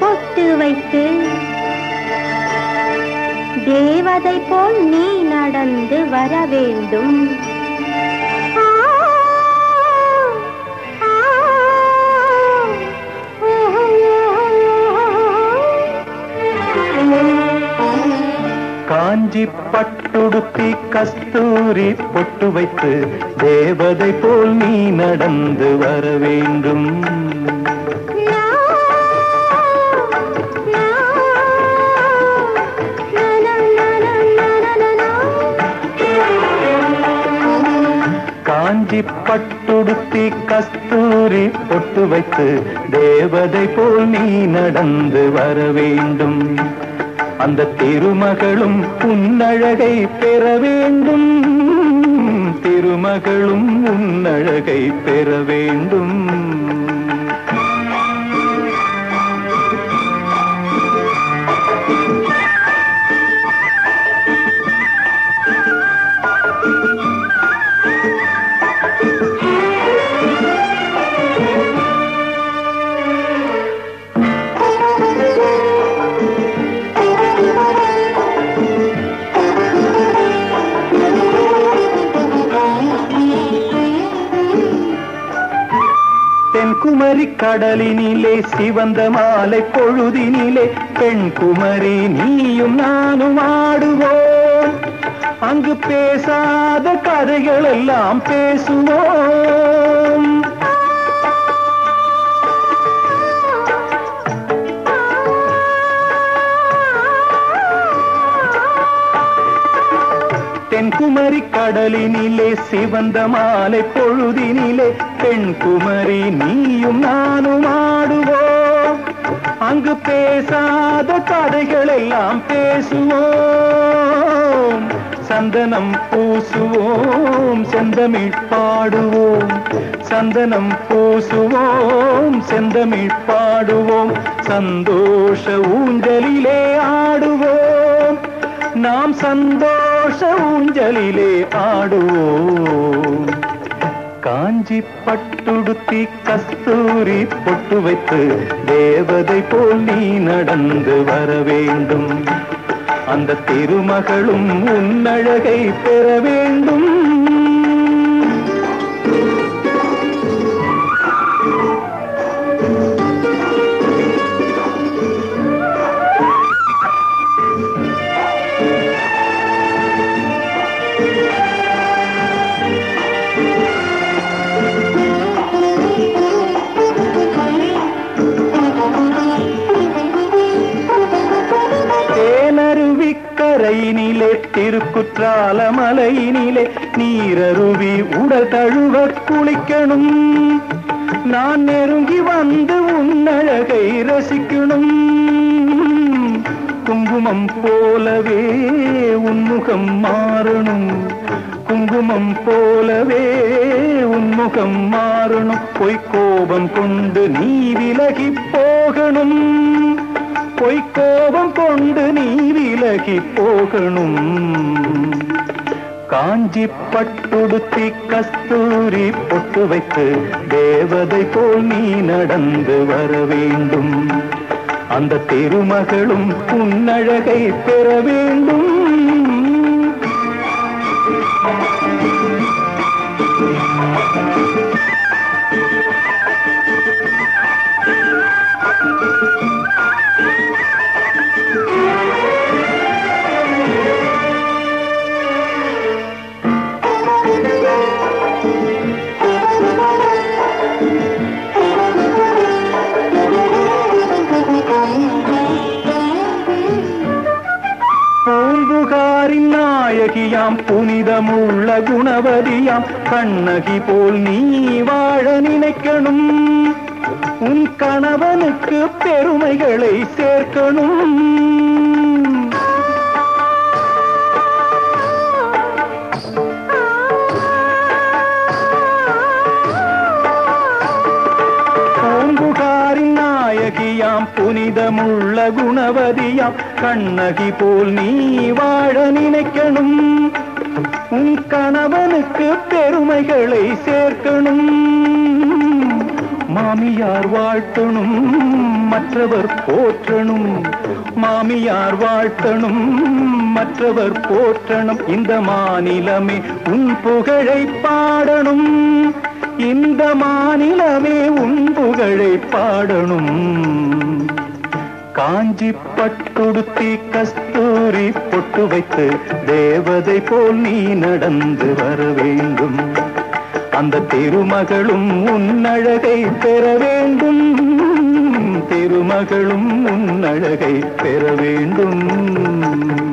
பொட்டு வைத்து. தேவதை போல் நீ நடந்து வர வேண்டும். காஞ்சி பட்டுடுப்பி கஸ்தூரி பொட்டு வைத்து தேவதை போல் நீ நடந்து வர வேண்டும். கட்டி பட்டுடுத்தி கஸ்தூரி பொட்டு வைத்து தேவதை போல் நீ நடந்து வர வேண்டும். அந்த திருமகளும் உன்னழகை பெற வேண்டும். திருமகளும் உன்னழகை பெற வேண்டும். தென்குமரி கடலினிலே சிவந்த மாலை பொழுதினிலே பெண் குமரி நீயும் நானும் ஆடுவோம். அங்கு பேசாத கதைகள் எல்லாம் பேசுவோம். தென்குமரி கடலினிலே சிவந்த மாலை பொழுதினிலே பெண் நீயும் நானும் ஆடுவோம். அங்கு பேசாத கதைகள் எல்லாம் பேசுவோம். சந்தனம் பூசுவோம் செந்தமிழ் பாடுவோம். சந்தனம் பூசுவோம் செந்தமிழ் பாடுவோம். சந்தோஷ ஊஞ்சலிலே ஆடுவோம். நாம் சந்தோஷ ஊஞ்சலிலே ஆடுவோம் காஞ்சி பட்டுடுத்தி கஸ்தூரி பொட்டு வைத்து தேவதை போல் நீ நடந்து வர வேண்டும். அந்த திருமகளும் உன்னழகை பெற வேண்டும். திருக்குற்றால மலையினிலே நீரருவி உடல் தழுவ குளிக்கணும். நான் நெருங்கி வந்து உன்னழகை ரசிக்கணும். குங்குமம் போலவே உன்முகம் மாறணும். குங்குமம் போலவே உன்முகம் மாறணும். பொய் கோபம் கொண்டு நீ விலகி போகணும். பொய்க்கோபம் கொண்டு நீ விலகி போகணும் காஞ்சி பட்டுடுத்தி கஸ்தூரி பொட்டு வைத்து தேவதை போல் நீ நடந்து வர வேண்டும் அந்த திருமகளும் உன்னழகை பெற வேண்டும் Thank you. நாயகியாம் புனிதமுள்ள குணவதியாம் கண்ணகி போல் நீ வாழ நினைக்கணும். உன் கணவனுக்கு பெருமைகளை சேர்க்கணும். குணவதியாம். கண்ணகி போல் நீ வாழ நினைக்கணும். உன் கணவனுக்கு பெருமைகளை சேர்க்கணும். மாமியார் வாழ்த்தணும் மற்றவர் போற்றணும். மாமியார் வாழ்த்தணும் மற்றவர் போற்றணும். இந்த மாநிலமே உன் புகழை பாடணும். இந்த மாநிலமே உன் புகழை பாடணும். காஞ்சி பட்டுடுத்தி கஸ்தூரி பொட்டு வைத்து தேவதை போல் நீ நடந்து வர வேண்டும். அந்த திருமகளும் உன்னழகை பெற வேண்டும். திருமகளும் உன்னழகை பெற வேண்டும்.